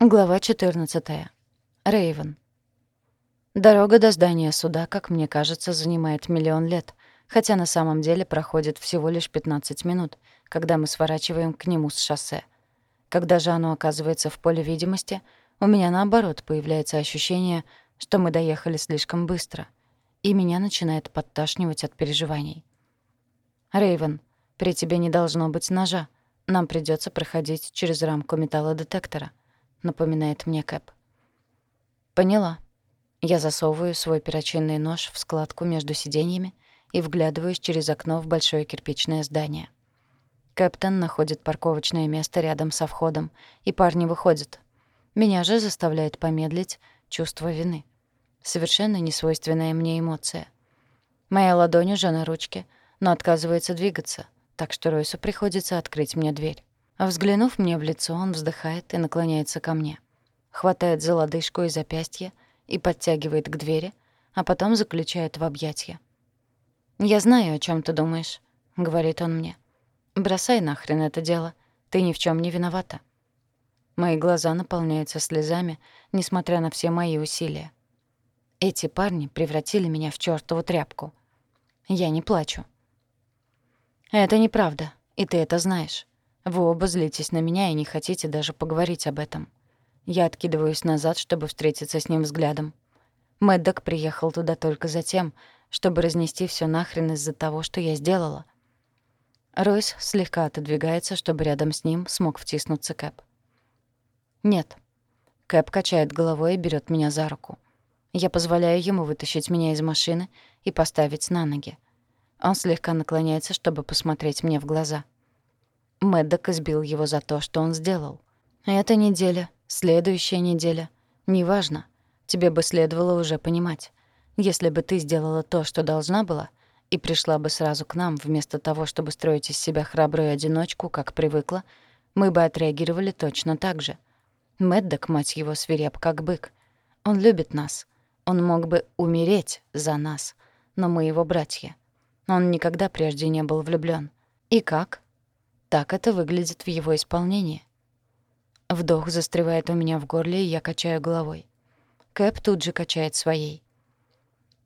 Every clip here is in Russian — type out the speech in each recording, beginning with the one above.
Глава 14. Рейвен. Дорога до здания суда, как мне кажется, занимает миллион лет, хотя на самом деле проходит всего лишь 15 минут, когда мы сворачиваем к нему с шоссе. Когда же оно оказывается в поле видимости, у меня наоборот появляется ощущение, что мы доехали слишком быстро, и меня начинает подташнивать от переживаний. Рейвен, при тебе не должно быть ножа. Нам придется проходить через рамку металлодетектора напоминает мне Кэп. Поняла. Я засовываю свой перочинный нож в складку между сиденьями и вглядываюсь через окно в большое кирпичное здание. Кэптон находит парковочное место рядом со входом, и парни выходят. Меня же заставляет помедлить чувство вины. Совершенно несвойственная мне эмоция. Моя ладонь уже на ручке, но отказывается двигаться, так что Ройсу приходится открыть мне дверь. А взглянув мне в лицо, он вздыхает и наклоняется ко мне. Хватает за лодыжку и запястье и подтягивает к двери, а потом заключает в объятья. «Я знаю, о чем ты думаешь», — говорит он мне. «Бросай нахрен это дело. Ты ни в чем не виновата». Мои глаза наполняются слезами, несмотря на все мои усилия. Эти парни превратили меня в чёртову тряпку. Я не плачу. Это неправда, и ты это знаешь. Вы оба злитесь на меня и не хотите даже поговорить об этом. Я откидываюсь назад, чтобы встретиться с ним взглядом. Мэддок приехал туда только за тем, чтобы разнести всё нахрен из-за того, что я сделала. Ройс слегка отодвигается, чтобы рядом с ним смог втиснуться Кэп. «Нет». Кэп качает головой и берёт меня за руку. Я позволяю ему вытащить меня из машины и поставить на ноги. Он слегка наклоняется, чтобы посмотреть мне в глаза. Мэддок избил его за то, что он сделал. Эта неделя, следующая неделя. Неважно. Тебе бы следовало уже понимать. Если бы ты сделала то, что должна была, и пришла бы сразу к нам, вместо того, чтобы строить из себя храбрую одиночку, как привыкла, мы бы отреагировали точно так же. Мэддок, мать его, свиреп как бык. Он любит нас. Он мог бы умереть за нас. Но мы его братья. Он никогда прежде не был влюблён. И как? Так это выглядит в его исполнении. Вдох застревает у меня в горле, и я качаю головой. Кэп тут же качает своей.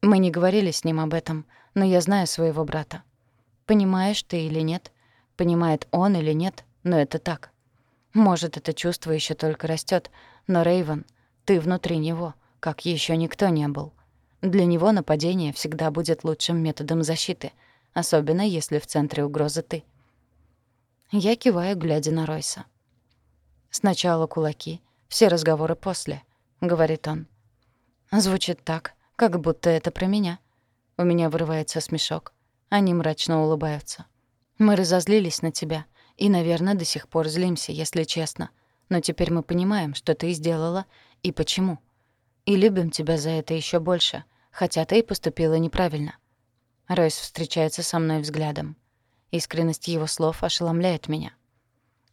Мы не говорили с ним об этом, но я знаю своего брата. Понимаешь ты или нет, понимает он или нет, но это так. Может, это чувство еще только растет, но Рейвен, ты внутри него, как еще никто не был. Для него нападение всегда будет лучшим методом защиты, особенно если в центре угрозы ты. Я киваю, глядя на Ройса. «Сначала кулаки, все разговоры после», — говорит он. Звучит так, как будто это про меня. У меня вырывается смешок. Они мрачно улыбаются. «Мы разозлились на тебя, и, наверное, до сих пор злимся, если честно. Но теперь мы понимаем, что ты сделала и почему. И любим тебя за это еще больше, хотя ты и поступила неправильно». Ройс встречается со мной взглядом. Искренность его слов ошеломляет меня.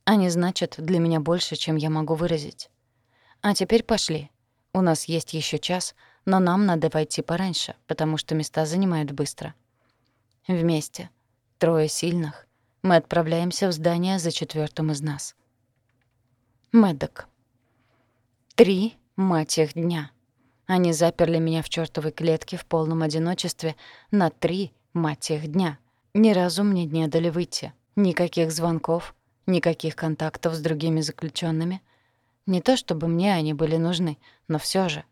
Они значат для меня больше, чем я могу выразить. А теперь пошли. У нас есть еще час, но нам надо войти пораньше, потому что места занимают быстро. Вместе, трое сильных, мы отправляемся в здание за четвертым из нас. Мэддок. Три, мать их, дня. Они заперли меня в чёртовой клетке в полном одиночестве на три, мать их, дня — ни разу мне не дали выйти. Никаких звонков, никаких контактов с другими заключенными. Не то чтобы мне они были нужны, но все же.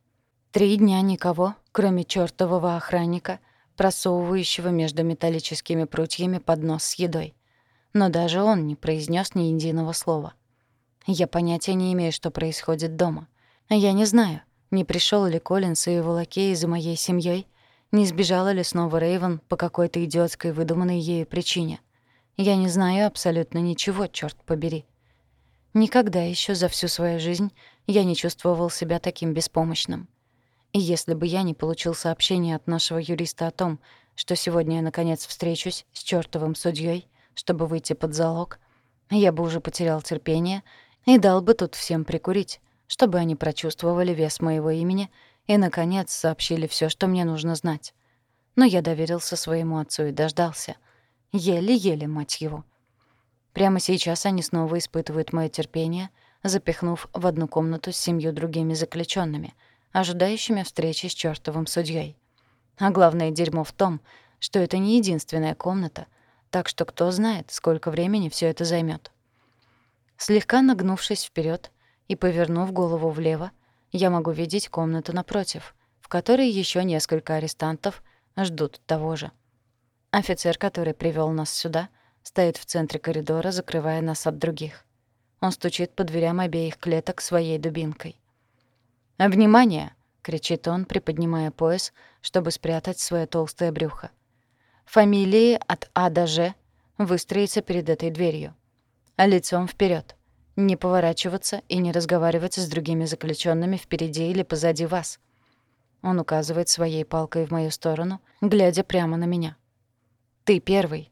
Три дня никого, кроме чёртового охранника, просовывающего между металлическими прутьями поднос с едой. Но даже он не произнес ни единого слова. Я понятия не имею, что происходит дома. Я не знаю, не пришел ли Коллинс и его лакеи за моей семьей, не сбежала ли снова Рейвен по какой-то идиотской выдуманной ею причине? Я не знаю абсолютно ничего, чёрт побери. Никогда ещё за всю свою жизнь я не чувствовал себя таким беспомощным. И если бы я не получил сообщение от нашего юриста о том, что сегодня я наконец встречусь с чёртовым судьёй, чтобы выйти под залог, я бы уже потерял терпение и дал бы тут всем прикурить, чтобы они прочувствовали вес моего имени — и, наконец, сообщили все, что мне нужно знать. Но я доверился своему отцу и дождался. Еле-еле, мать его. Прямо сейчас они снова испытывают моё терпение, запихнув в одну комнату с семью другими заключенными, ожидающими встречи с чёртовым судьей. А главное дерьмо в том, что это не единственная комната, так что кто знает, сколько времени все это займет. Слегка нагнувшись вперед и повернув голову влево, я могу видеть комнату напротив, в которой еще несколько арестантов ждут того же. Офицер, который привел нас сюда, стоит в центре коридора, закрывая нас от других. Он стучит по дверям обеих клеток своей дубинкой. «Внимание!» — кричит он, приподнимая пояс, чтобы спрятать свое толстое брюхо. Фамилии от А до Ж выстроиться перед этой дверью. Лицом вперед, Не поворачиваться и не разговаривать с другими заключенными впереди или позади вас. Он указывает своей палкой в мою сторону, глядя прямо на меня. «Ты первый».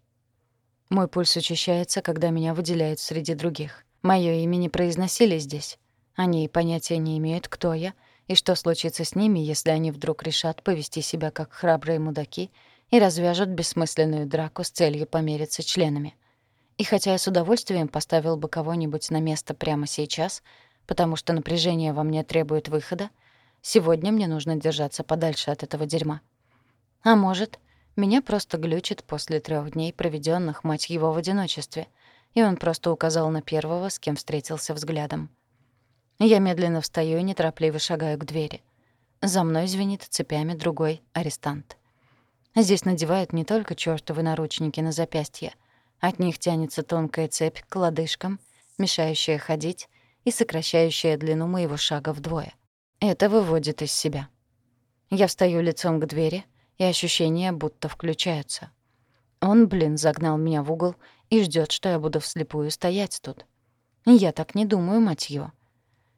Мой пульс учащается, когда меня выделяют среди других. Моё имя не произносили здесь. Они и понятия не имеют, кто я, и что случится с ними, если они вдруг решат повести себя как храбрые мудаки и развяжут бессмысленную драку с целью помериться членами. И хотя я с удовольствием поставил бы кого-нибудь на место прямо сейчас, потому что напряжение во мне требует выхода, сегодня мне нужно держаться подальше от этого дерьма. А может, меня просто глючит после трех дней, проведенных мать его, в одиночестве — и он просто указал на первого, с кем встретился взглядом. Я медленно встаю и неторопливо шагаю к двери. За мной звенит цепями другой арестант. Здесь надевают не только чёртовы наручники на запястье. От них тянется тонкая цепь к лодыжкам, мешающая ходить и сокращающая длину моего шага вдвое. Это выводит из себя. Я встаю лицом к двери, и ощущения будто включаются. Он, блин, загнал меня в угол и ждет, что я буду вслепую стоять тут. Я так не думаю, мать его.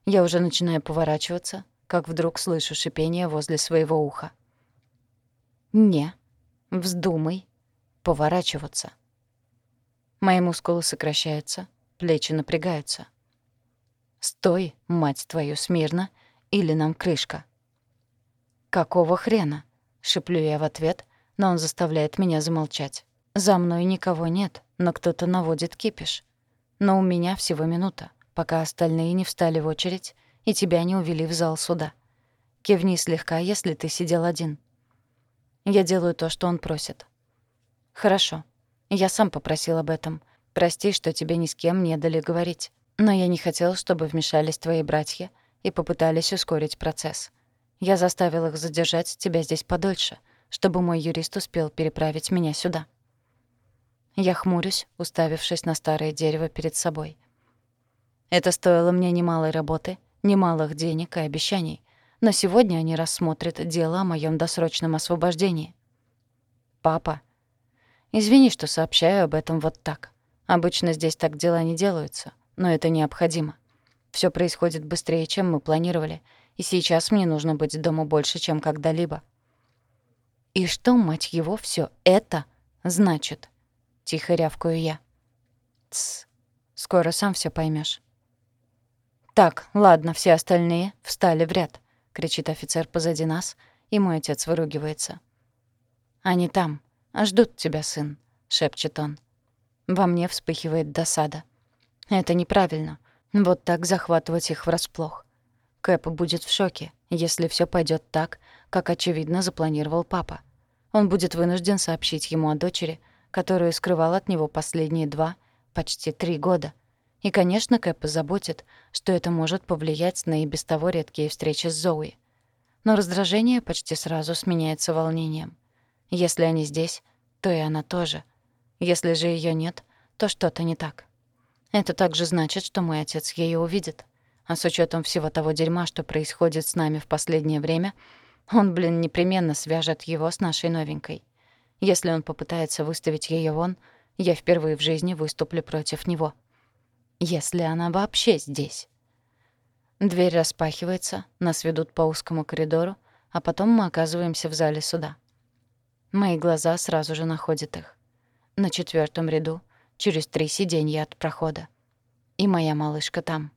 Я уже начинаю поворачиваться, как вдруг слышу шипение возле своего уха. «Не, вздумай поворачиваться». Мои мускулы сокращаются, плечи напрягаются. «Стой, мать твою, смирно, или нам крышка». «Какого хрена?» — шиплю я в ответ, но он заставляет меня замолчать. За мной никого нет, но кто-то наводит кипиш. Но у меня всего минута, пока остальные не встали в очередь и тебя не увели в зал суда. Кивни слегка, если ты сидел один. Я делаю то, что он просит. Хорошо. Я сам попросил об этом. Прости, что тебе ни с кем не дали говорить. Но я не хотел, чтобы вмешались твои братья и попытались ускорить процесс. Я заставил их задержать тебя здесь подольше, чтобы мой юрист успел переправить меня сюда. Я хмурюсь, уставившись на старое дерево перед собой. Это стоило мне немалой работы, немалых денег и обещаний, но сегодня они рассмотрят дело о моем досрочном освобождении. Папа. Извини, что сообщаю об этом вот так. Обычно здесь так дела не делаются, но это необходимо. Все происходит быстрее, чем мы планировали, и сейчас мне нужно быть дома больше, чем когда-либо. И что, мать его, все это значит? Тихо рявкаю я. Тсс. Скоро сам все поймешь. «Так, ладно, все остальные встали в ряд», — кричит офицер позади нас, и мой отец выругивается. «Они там, ждут тебя, сын», — шепчет он. Во мне вспыхивает досада. Это неправильно. Вот так захватывать их врасплох. Кэп будет в шоке, если все пойдет так, как, очевидно, запланировал папа. Он будет вынужден сообщить ему о дочери, которую скрывал от него последние два, почти три года. И, конечно, Кэп заботит, что это может повлиять на и без того редкие встречи с Зоуи. Но раздражение почти сразу сменяется волнением. Если они здесь, то и она тоже. Если же ее нет, то что-то не так. Это также значит, что мой отец ее увидит. А с учетом всего того дерьма, что происходит с нами в последнее время, он, блин, непременно свяжет его с нашей новенькой. Если он попытается выставить ее вон, я впервые в жизни выступлю против него. Если она вообще здесь. Дверь распахивается, нас ведут по узкому коридору, а потом мы оказываемся в зале суда. Мои глаза сразу же находят их. На четвертом ряду, через три сиденья от прохода. И моя малышка там.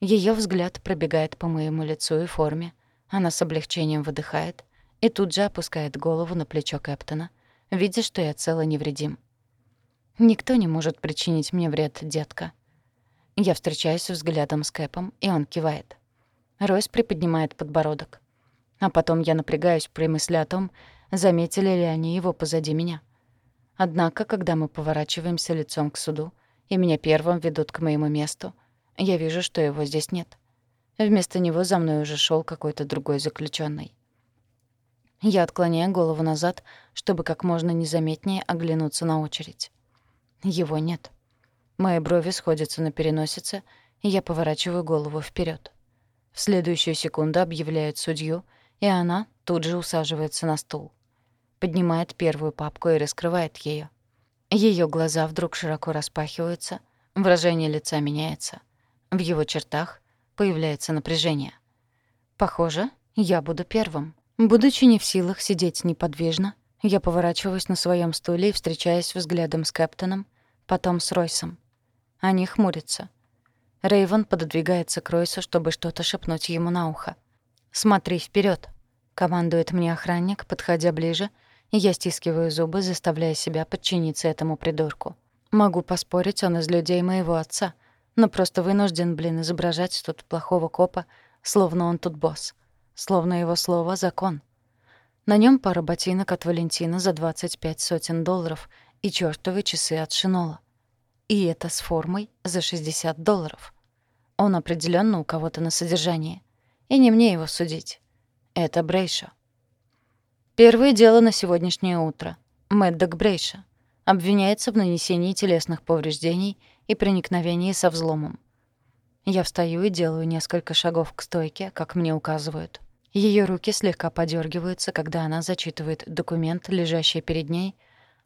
Ее взгляд пробегает по моему лицу и форме. Она с облегчением выдыхает, и тут же опускает голову на плечо Кэптона, видя, что я цела невредим. «Никто не может причинить мне вред, детка». Я встречаюсь взглядом с Кэпом, и он кивает. Ройс приподнимает подбородок. А потом я напрягаюсь при мысли о том, заметили ли они его позади меня. Однако, когда мы поворачиваемся лицом к суду, и меня первым ведут к моему месту, я вижу, что его здесь нет. Вместо него за мной уже шел какой-то другой заключенный. Я отклоняю голову назад, чтобы как можно незаметнее оглянуться на очередь. Его нет. Мои брови сходятся на переносице, и я поворачиваю голову вперед. В следующую секунду объявляют судью, и она тут же усаживается на стул. Поднимает первую папку и раскрывает ее. Ее глаза вдруг широко распахиваются, выражение лица меняется. В его чертах появляется напряжение. Похоже, я буду первым. Будучи не в силах сидеть неподвижно, я поворачиваюсь на своем стуле и встречаюсь взглядом с Кэптоном, потом с Ройсом. Они хмурятся. Рейвен пододвигается к Ройсу, чтобы что-то шепнуть ему на ухо. «Смотри вперед, командует мне охранник, подходя ближе, и я стискиваю зубы, заставляя себя подчиниться этому придурку. Могу поспорить, он из людей моего отца, но просто вынужден, блин, изображать тут плохого копа, словно он тут босс. Словно его слово — закон. На нем пара ботинок от Валентина за 25 сотен долларов и чёртовы часы от Шинола. И это с формой за 60 долларов. Он определенно у кого-то на содержании. И не мне его судить. Это Брейша. Первое дело на сегодняшнее утро. Мэддок Брейша. Обвиняется в нанесении телесных повреждений и проникновении со взломом. Я встаю и делаю несколько шагов к стойке, как мне указывают. Ее руки слегка подергиваются, когда она зачитывает документ, лежащий перед ней,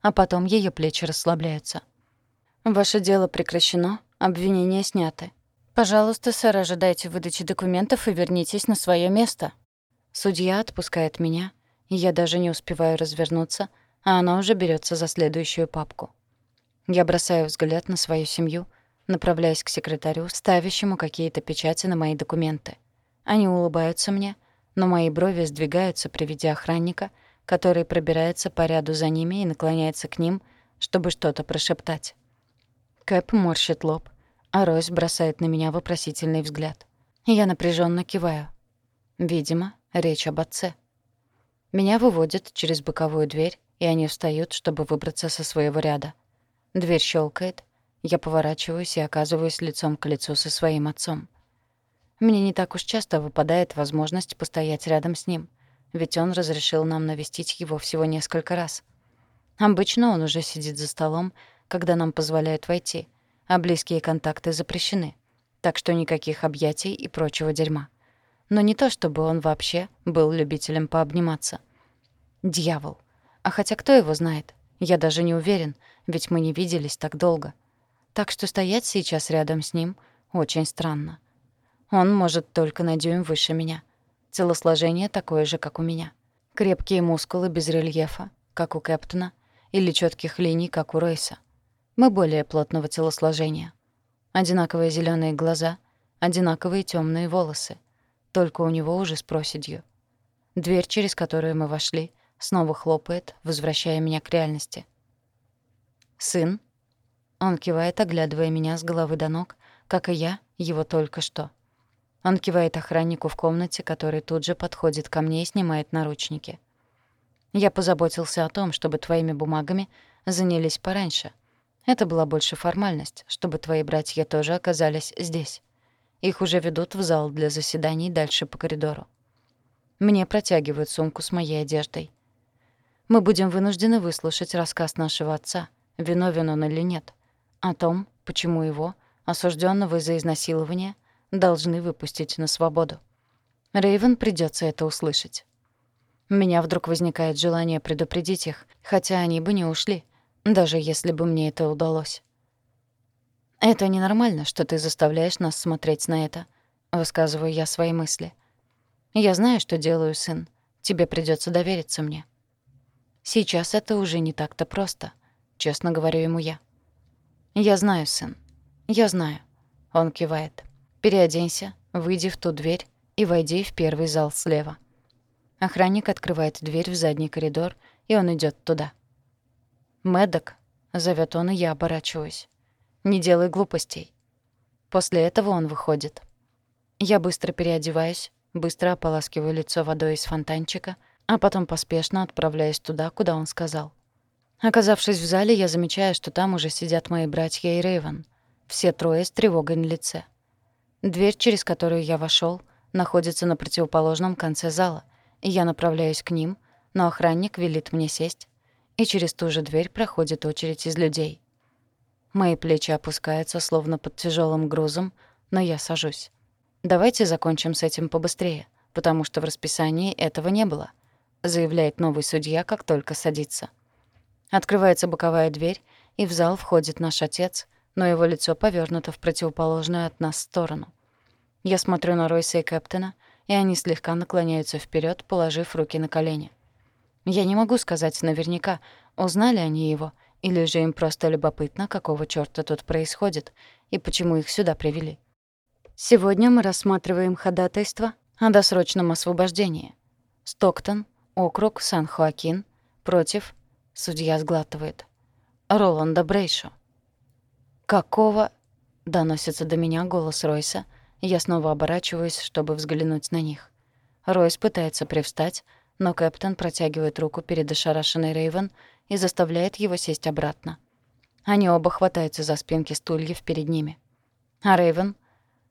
а потом ее плечи расслабляются. «Ваше дело прекращено, обвинения сняты. Пожалуйста, сэр, ожидайте выдачи документов и вернитесь на свое место». Судья отпускает меня, и я даже не успеваю развернуться, а она уже берется за следующую папку. Я бросаю взгляд на свою семью, направляясь к секретарю, ставящему какие-то печати на мои документы. Они улыбаются мне, но мои брови сдвигаются при виде охранника, который пробирается по ряду за ними и наклоняется к ним, чтобы что-то прошептать. Кэп морщит лоб, а Ройс бросает на меня вопросительный взгляд. Я напряженно киваю. Видимо, речь об отце. Меня выводят через боковую дверь, и они встают, чтобы выбраться со своего ряда. Дверь щелкает, я поворачиваюсь и оказываюсь лицом к лицу со своим отцом. Мне не так уж часто выпадает возможность постоять рядом с ним, ведь он разрешил нам навестить его всего несколько раз. Обычно он уже сидит за столом, когда нам позволяют войти, а близкие контакты запрещены, так что никаких объятий и прочего дерьма. Но не то, чтобы он вообще был любителем пообниматься. Дьявол. А хотя кто его знает? Я даже не уверен, ведь мы не виделись так долго. Так что стоять сейчас рядом с ним очень странно. Он может только на дюйм выше меня. Телосложение такое же, как у меня. Крепкие мускулы без рельефа, как у Кэптона, или четких линий, как у Ройса. Мы более плотного телосложения. Одинаковые зеленые глаза, одинаковые темные волосы. Только у него уже с проседью. Дверь, через которую мы вошли, снова хлопает, возвращая меня к реальности. «Сын?» Он кивает, оглядывая меня с головы до ног, как и я, его только что. Он кивает охраннику в комнате, который тут же подходит ко мне и снимает наручники. «Я позаботился о том, чтобы твоими бумагами занялись пораньше», это была больше формальность, чтобы твои братья тоже оказались здесь. Их уже ведут в зал для заседаний дальше по коридору. Мне протягивают сумку с моей одеждой. Мы будем вынуждены выслушать рассказ нашего отца, виновен он или нет, о том, почему его, осужденного за изнасилование, должны выпустить на свободу. Рейвен придется это услышать. Меня вдруг возникает желание предупредить их, хотя они бы не ушли — даже если бы мне это удалось. «Это ненормально, что ты заставляешь нас смотреть на это», — высказываю я свои мысли. «Я знаю, что делаю, сын. Тебе придется довериться мне». «Сейчас это уже не так-то просто», — честно говорю ему я. «Я знаю, сын. Я знаю». Он кивает. «Переоденься, выйди в ту дверь и войди в первый зал слева». Охранник открывает дверь в задний коридор, и он идет туда. «Мэддок», — зовет он, и я оборачиваюсь. «Не делай глупостей». После этого он выходит. Я быстро переодеваюсь, быстро ополаскиваю лицо водой из фонтанчика, а потом поспешно отправляюсь туда, куда он сказал. Оказавшись в зале, я замечаю, что там уже сидят мои братья и Рейвен. Все трое с тревогой на лице. Дверь, через которую я вошел, находится на противоположном конце зала, и я направляюсь к ним, но охранник велит мне сесть, и через ту же дверь проходит очередь из людей. Мои плечи опускаются, словно под тяжелым грузом, но я сажусь. «Давайте закончим с этим побыстрее, потому что в расписании этого не было», заявляет новый судья, как только садится. Открывается боковая дверь, и в зал входит наш отец, но его лицо повернуто в противоположную от нас сторону. Я смотрю на Ройса и Кэптона, и они слегка наклоняются вперед, положив руки на колени. Я не могу сказать наверняка, узнали они его, или же им просто любопытно, какого чёрта тут происходит и почему их сюда привели. Сегодня мы рассматриваем ходатайство о досрочном освобождении. Стоктон, округ Сан-Хоакин, против... Судья сглатывает. Роланда Брейшо. «Какого...» — доносится до меня голос Ройса. Я снова оборачиваюсь, чтобы взглянуть на них. Ройс пытается привстать, но Кэптон протягивает руку перед ошарашенной Рейвен и заставляет его сесть обратно. Они оба хватаются за спинки стульев перед ними. А Рейвен,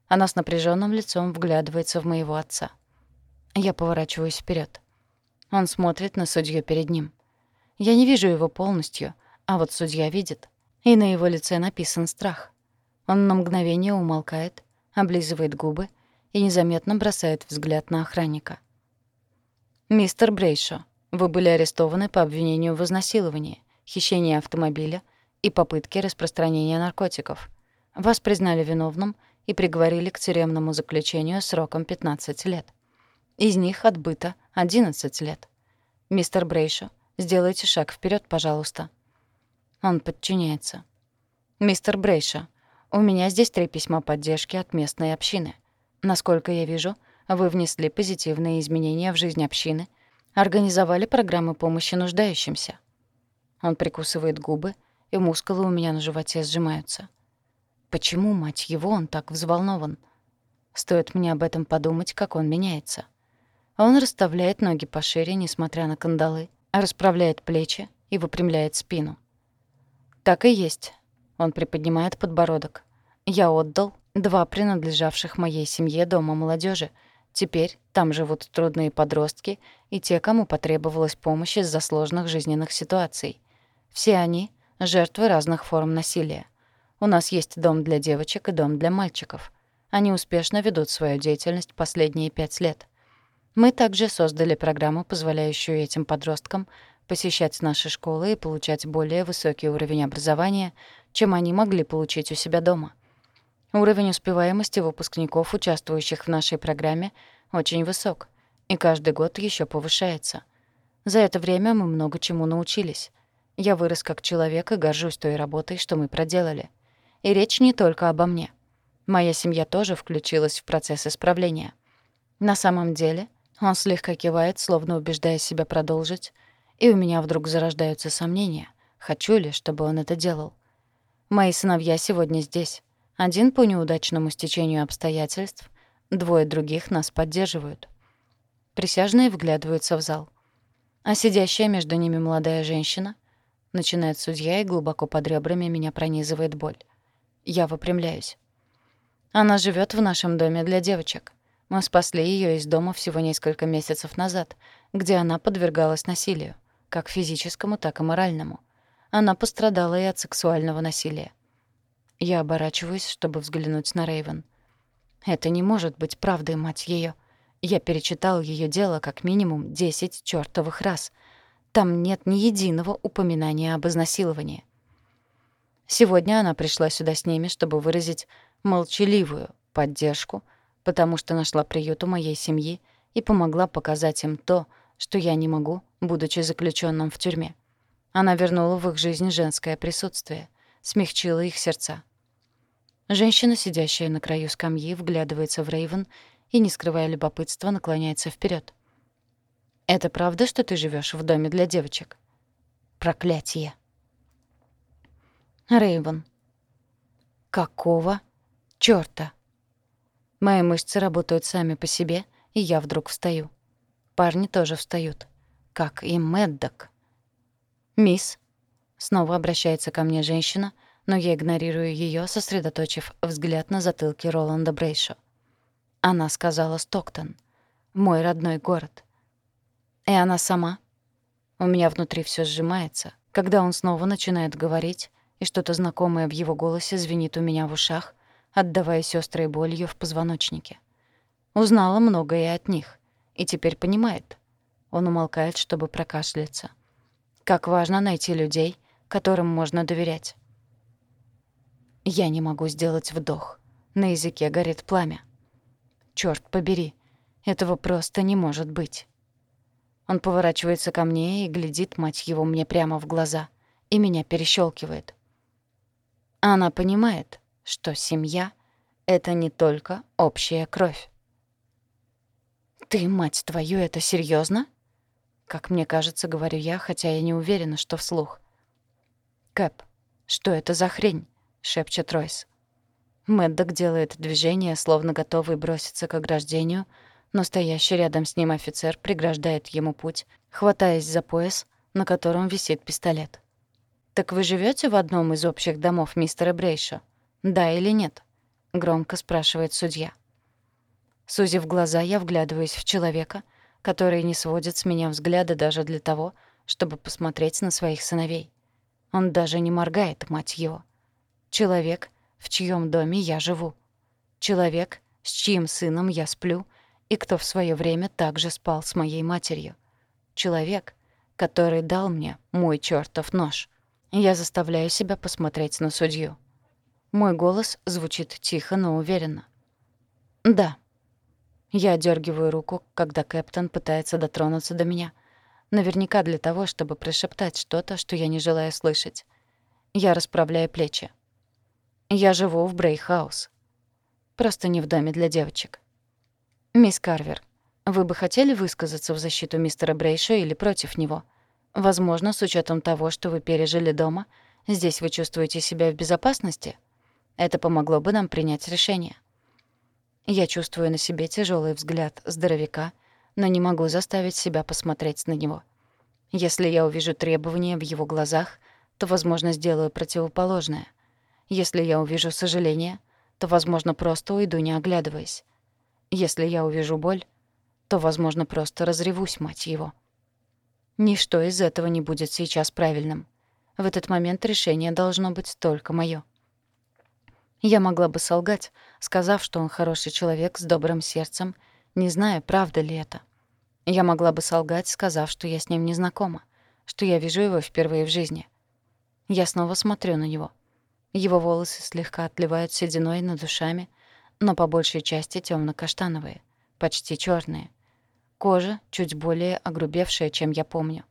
она с напряженным лицом вглядывается в моего отца. Я поворачиваюсь вперед. Он смотрит на судью перед ним. Я не вижу его полностью, а вот судья видит. И на его лице написан страх. Он на мгновение умолкает, облизывает губы и незаметно бросает взгляд на охранника. «Мистер Брейшо, вы были арестованы по обвинению в изнасиловании, хищении автомобиля и попытке распространения наркотиков. Вас признали виновным и приговорили к тюремному заключению сроком 15 лет. Из них отбыто 11 лет. Мистер Брейшо, сделайте шаг вперед, пожалуйста». Он подчиняется. «Мистер Брейша, у меня здесь три письма поддержки от местной общины. Насколько я вижу, вы внесли позитивные изменения в жизнь общины, организовали программы помощи нуждающимся». Он прикусывает губы, и мускулы у меня на животе сжимаются. Почему, мать его, он так взволнован? Стоит мне об этом подумать, как он меняется. Он расставляет ноги пошире, несмотря на кандалы, расправляет плечи и выпрямляет спину. «Так и есть». Он приподнимает подбородок. «Я отдал два принадлежавших моей семье дома молодежи. Теперь там живут трудные подростки и те, кому потребовалась помощь из-за сложных жизненных ситуаций. Все они — жертвы разных форм насилия. У нас есть дом для девочек и дом для мальчиков. Они успешно ведут свою деятельность последние пять лет. Мы также создали программу, позволяющую этим подросткам посещать наши школы и получать более высокий уровень образования, чем они могли получить у себя дома. Уровень успеваемости выпускников, участвующих в нашей программе, очень высок, и каждый год еще повышается. За это время мы много чему научились. Я вырос как человек и горжусь той работой, что мы проделали. И речь не только обо мне. Моя семья тоже включилась в процесс исправления. На самом деле, он слегка кивает, словно убеждая себя продолжить, и у меня вдруг зарождаются сомнения, хочу ли, чтобы он это делал. Мои сыновья сегодня здесь. Один по неудачному стечению обстоятельств, двое других нас поддерживают. Присяжные вглядываются в зал. А сидящая между ними молодая женщина, начинает судья и глубоко под ребрами меня пронизывает боль. Я выпрямляюсь. Она живет в нашем доме для девочек. Мы спасли ее из дома всего несколько месяцев назад, где она подвергалась насилию как физическому, так и моральному. Она пострадала и от сексуального насилия. Я оборачиваюсь, чтобы взглянуть на Рейвен. Это не может быть правдой, мать её. Я перечитал её дело как минимум десять чёртовых раз. Там нет ни единого упоминания об изнасиловании. Сегодня она пришла сюда с ними, чтобы выразить молчаливую поддержку, потому что нашла приют у моей семьи и помогла показать им то, что я не могу, будучи заключенным в тюрьме. Она вернула в их жизнь женское присутствие, смягчила их сердца. Женщина, сидящая на краю скамьи, вглядывается в Рейвен и, не скрывая любопытства, наклоняется вперед. «Это правда, что ты живешь в доме для девочек?» «Проклятие!» Рейвен. «Какого чёрта!» Мои мышцы работают сами по себе, и я вдруг встаю. Парни тоже встают. Как и Мэддок. «Мисс», — снова обращается ко мне женщина, но я игнорирую её, сосредоточив взгляд на затылке Роланда Брейшо. Она сказала «Стоктон», мой родной город. И она сама. У меня внутри всё сжимается, когда он снова начинает говорить, и что-то знакомое в его голосе звенит у меня в ушах, отдаваясь острой болью в позвоночнике. Узнала многое от них, и теперь понимает. Он умолкает, чтобы прокашляться. Как важно найти людей, которым можно доверять. Я не могу сделать вдох. На языке горит пламя. Чёрт побери, этого просто не может быть. Он поворачивается ко мне и глядит, мать его, мне прямо в глаза, и меня перещелкивает. Она понимает, что семья — это не только общая кровь. «Ты, мать твою, это серьезно? Как мне кажется, говорю я, хотя я не уверена, что вслух. «Кэп, что это за хрень?» — шепчет Ройс. Мэддок делает движение, словно готовый броситься к ограждению, но стоящий рядом с ним офицер преграждает ему путь, хватаясь за пояс, на котором висит пистолет. «Так вы живете в одном из общих домов мистера Брейша? Да или нет?» — громко спрашивает судья. Сузив глаза, я вглядываюсь в человека, который не сводит с меня взгляда даже для того, чтобы посмотреть на своих сыновей. Он даже не моргает, мать его. Человек, в чьем доме я живу. Человек, с чьим сыном я сплю, и кто в свое время также спал с моей матерью. Человек, который дал мне мой чертов нож — я заставляю себя посмотреть на судью. Мой голос звучит тихо, но уверенно. «Да». Я дергиваю руку, когда Кэптон пытается дотронуться до меня. Наверняка для того, чтобы прошептать что-то, что я не желаю слышать. Я расправляю плечи. Я живу в Брейхаус. Просто не в доме для девочек. «Мисс Карвер, вы бы хотели высказаться в защиту мистера Брейша или против него?» Возможно, с учетом того, что вы пережили дома, здесь вы чувствуете себя в безопасности. Это помогло бы нам принять решение. Я чувствую на себе тяжелый взгляд здоровяка, но не могу заставить себя посмотреть на него. Если я увижу требования в его глазах, то, возможно, сделаю противоположное. Если я увижу сожаление, то, возможно, просто уйду, не оглядываясь. Если я увижу боль, то, возможно, просто разревусь, мать его. Ничто из этого не будет сейчас правильным. В этот момент решение должно быть только моё. Я могла бы солгать, сказав, что он хороший человек с добрым сердцем, не зная, правда ли это. Я могла бы солгать, сказав, что я с ним не знакома, что я вижу его впервые в жизни. Я снова смотрю на него. Его волосы слегка отливают сединой над ушами, но по большей части тёмно каштановые почти чёрные. Кожа чуть более огрубевшая, чем я помню.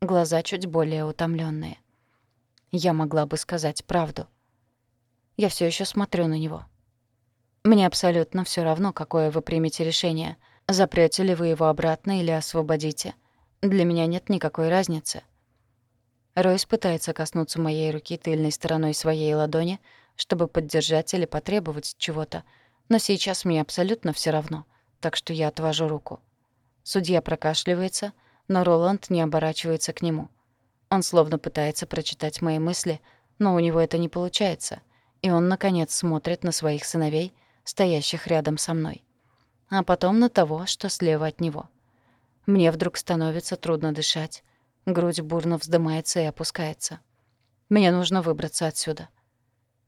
Глаза чуть более утомленные. Я могла бы сказать правду. Я все еще смотрю на него. Мне абсолютно все равно, какое вы примете решение. Запрете ли вы его обратно или освободите. Для меня нет никакой разницы. Ройс пытается коснуться моей руки тыльной стороной своей ладони, чтобы поддержать или потребовать чего-то, но сейчас мне абсолютно все равно, так что я отвожу руку. Судья прокашливается, но Роланд не оборачивается к нему. Он словно пытается прочитать мои мысли, но у него это не получается, и он, наконец, смотрит на своих сыновей, стоящих рядом со мной. А потом на того, что слева от него. Мне вдруг становится трудно дышать. Грудь бурно вздымается и опускается. Мне нужно выбраться отсюда.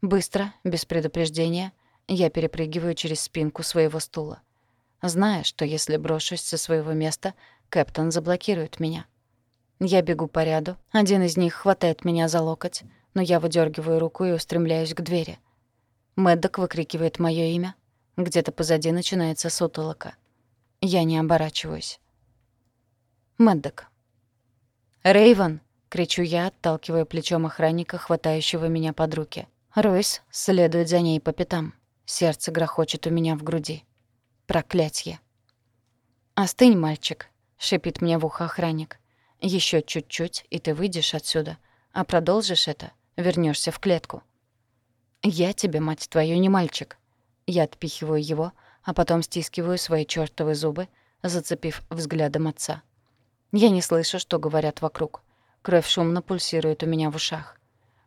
Быстро, без предупреждения, я перепрыгиваю через спинку своего стула зная, что если брошусь со своего места, Кэптон заблокирует меня. Я бегу по ряду, один из них хватает меня за локоть, но я выдергиваю руку и устремляюсь к двери. Мэддок выкрикивает моё имя. Где-то позади начинается сутолока. Я не оборачиваюсь. Мэддок. «Рэйвен!» — кричу я, отталкивая плечом охранника, хватающего меня под руки. Ройс следует за ней по пятам. Сердце грохочет у меня в груди. Проклятье. «Остынь, мальчик», — шипит мне в ухо охранник. Еще чуть-чуть, и ты выйдешь отсюда. А продолжишь это, вернешься в клетку». «Я тебе, мать твою, не мальчик». Я отпихиваю его, а потом стискиваю свои чёртовы зубы, зацепив взглядом отца. Я не слышу, что говорят вокруг. Кровь шумно пульсирует у меня в ушах.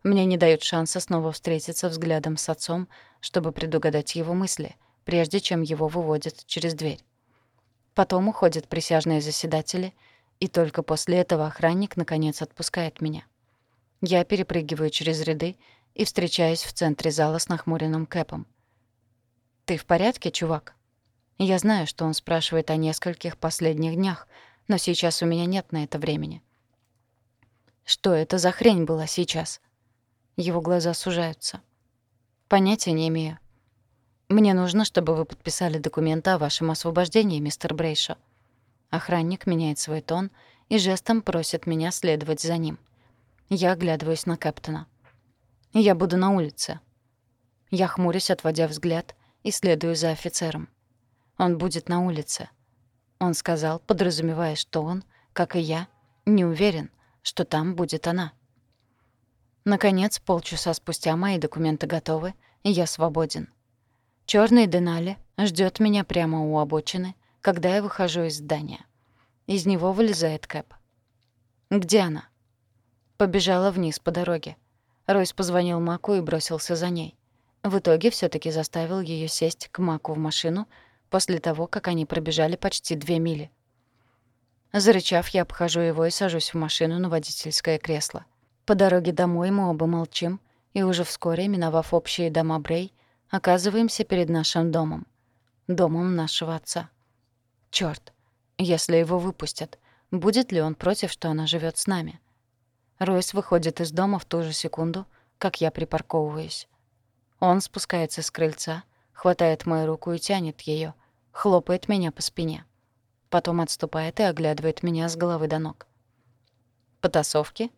Мне не дают шанса снова встретиться взглядом с отцом, чтобы предугадать его мысли, прежде чем его выводят через дверь. Потом уходят присяжные заседатели, и только после этого охранник наконец отпускает меня. Я перепрыгиваю через ряды и встречаюсь в центре зала с нахмуренным Кэпом. «Ты в порядке, чувак?» Я знаю, что он спрашивает о нескольких последних днях, но сейчас у меня нет на это времени. Что это за хрень была сейчас? Его глаза сужаются. Понятия не имею. Мне нужно, чтобы вы подписали документы о вашем освобождении, мистер Брейшо. Охранник меняет свой тон и жестом просит меня следовать за ним. Я оглядываюсь на капитана. Я буду на улице. Я хмурюсь, отводя взгляд, и следую за офицером. Он будет на улице. Он сказал, подразумевая, что он, как и я, не уверен, что там будет она. Наконец, полчаса спустя мои документы готовы, и я свободен. Чёрный Денали ждёт меня прямо у обочины, когда я выхожу из здания. Из него вылезает Кэп. «Где она?» Побежала вниз по дороге. Ройс позвонил Маку и бросился за ней. В итоге всё таки заставил её сесть к Маку в машину после того, как они пробежали почти две мили. Зарычав, я обхожу его и сажусь в машину на водительское кресло. По дороге домой мы оба молчим, и уже вскоре, миновав общие дома Брей, оказываемся перед нашим домом. Домом нашего отца. Чёрт, если его выпустят, будет ли он против, что она живет с нами? Ройс выходит из дома в ту же секунду, как я припарковываюсь. Он спускается с крыльца, хватает мою руку и тянет ее, хлопает меня по спине. Потом отступает и оглядывает меня с головы до ног. «Потасовки?»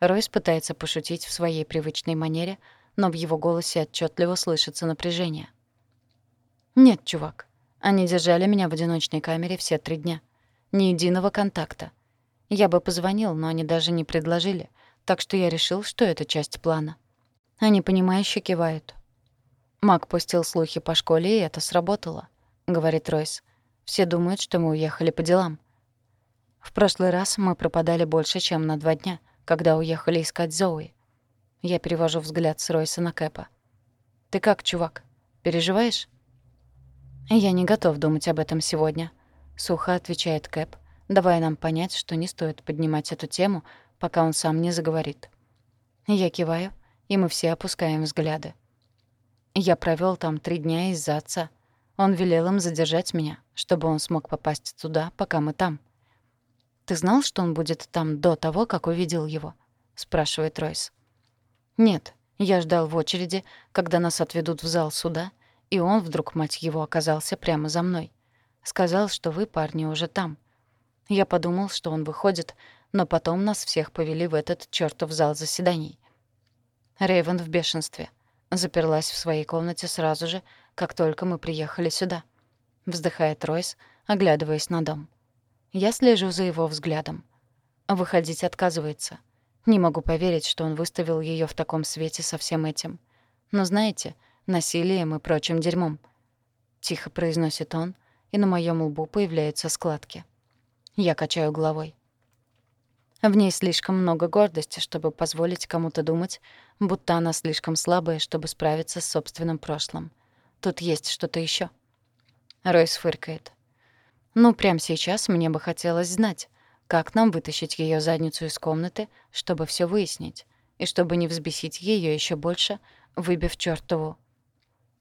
Ройс пытается пошутить в своей привычной манере, но в его голосе отчетливо слышится напряжение. «Нет, чувак. Они держали меня в одиночной камере все три дня. Ни единого контакта. Я бы позвонил, но они даже не предложили, так что я решил, что это часть плана. Они, понимающе кивают. Мак пустил слухи по школе, и это сработало», — говорит Ройс. Все думают, что мы уехали по делам. В прошлый раз мы пропадали больше, чем на два дня, когда уехали искать Зоуи. Я перевожу взгляд с Ройса на Кэпа. «Ты как, чувак? Переживаешь?» «Я не готов думать об этом сегодня», — сухо отвечает Кэп, давая нам понять, что не стоит поднимать эту тему, пока он сам не заговорит. Я киваю, и мы все опускаем взгляды. Я провёл там три дня из-за отца — он велел им задержать меня, чтобы он смог попасть туда, пока мы там. «Ты знал, что он будет там до того, как увидел его?» — спрашивает Ройс. «Нет, я ждал в очереди, когда нас отведут в зал суда, и он вдруг, мать его, оказался прямо за мной. Сказал, что вы, парни, уже там. Я подумал, что он выходит, но потом нас всех повели в этот чёртов зал заседаний. Рэйвен в бешенстве. Заперлась в своей комнате сразу же, как только мы приехали сюда. Вздыхает Ройс, оглядываясь на дом. Я слежу за его взглядом. Выходить отказывается. Не могу поверить, что он выставил ее в таком свете со всем этим. Но знаете, насилием и прочим дерьмом. Тихо произносит он, и на моем лбу появляются складки. Я качаю головой. В ней слишком много гордости, чтобы позволить кому-то думать, будто она слишком слабая, чтобы справиться с собственным прошлым. Тут есть что-то еще. Ройс фыркает. Ну, прямо сейчас мне бы хотелось знать, как нам вытащить ее задницу из комнаты, чтобы все выяснить, и чтобы не взбесить ее еще больше, выбив чертову.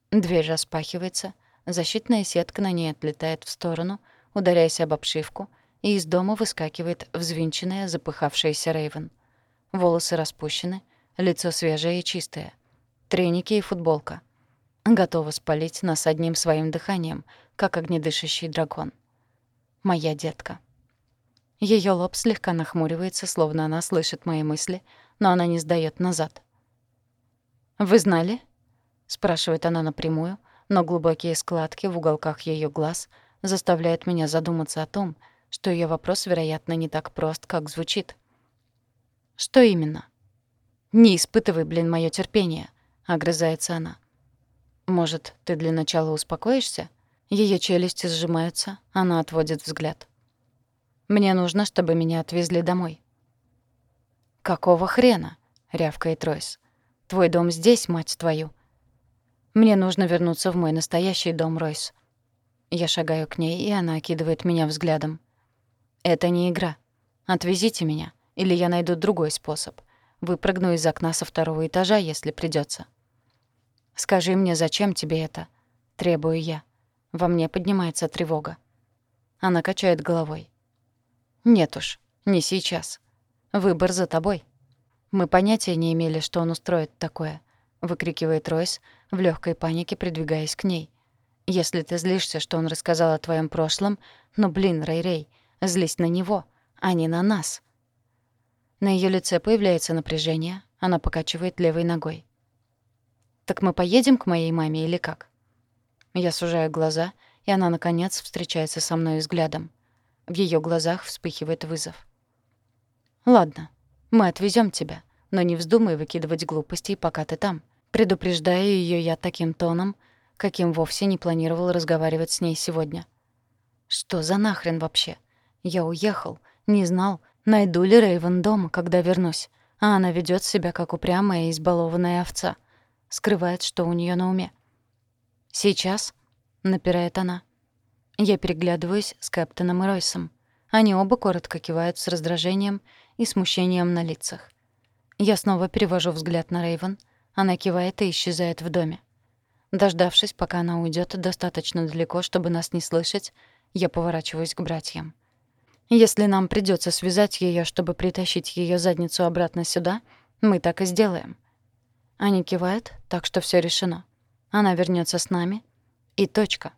Дверь распахивается, защитная сетка на ней отлетает в сторону, ударяясь об обшивку, и из дома выскакивает взвинченная, запыхавшаяся Рейвен. Волосы распущены, лицо свежее и чистое. Треники и футболка — готова спалить нас одним своим дыханием, как огнедышащий дракон. Моя детка. Ее лоб слегка нахмуривается, словно она слышит мои мысли, но она не сдаёт назад. «Вы знали?» — спрашивает она напрямую, но глубокие складки в уголках ее глаз заставляют меня задуматься о том, что ее вопрос, вероятно, не так прост, как звучит. «Что именно?» «Не испытывай, блин, моё терпение», — огрызается она. Может, ты для начала успокоишься? Ее челюсти сжимаются, она отводит взгляд. Мне нужно, чтобы меня отвезли домой. Какого хрена? рявкает Ройс. Твой дом здесь, мать твою. Мне нужно вернуться в мой настоящий дом, Ройс. Я шагаю к ней, и она окидывает меня взглядом. Это не игра. Отвезите меня, или я найду другой способ. Выпрыгну из окна со второго этажа, если придется. Скажи мне, зачем тебе это? Требую я. Во мне поднимается тревога. Она качает головой. Нет уж, не сейчас. Выбор за тобой. Мы понятия не имели, что он устроит такое, выкрикивает Ройс в легкой панике, придвигаясь к ней. Если ты злишься, что он рассказал о твоем прошлом, ну блин, Рэй-Рэй, злись на него, а не на нас. На ее лице появляется напряжение, она покачивает левой ногой. «Так мы поедем к моей маме или как?» Я сужаю глаза, и она, наконец, встречается со мной взглядом. В ее глазах вспыхивает вызов. «Ладно, мы отвезем тебя, но не вздумай выкидывать глупости, пока ты там». Предупреждаю ее я таким тоном, каким вовсе не планировал разговаривать с ней сегодня. «Что за нахрен вообще? Я уехал, не знал, Найду ли Рейвен дома, когда вернусь, а она ведет себя как упрямая избалованная овца. Скрывает, что у нее на уме. «Сейчас?» — напирает она. Я переглядываюсь с Кэптоном и Ройсом. Они оба коротко кивают с раздражением и смущением на лицах. Я снова перевожу взгляд на Рейвен. Она кивает и исчезает в доме. Дождавшись, пока она уйдет достаточно далеко, чтобы нас не слышать, я поворачиваюсь к братьям. Если нам придется связать ее, чтобы притащить ее задницу обратно сюда, мы так и сделаем. Они кивают, так что все решено. Она вернется с нами. И точка.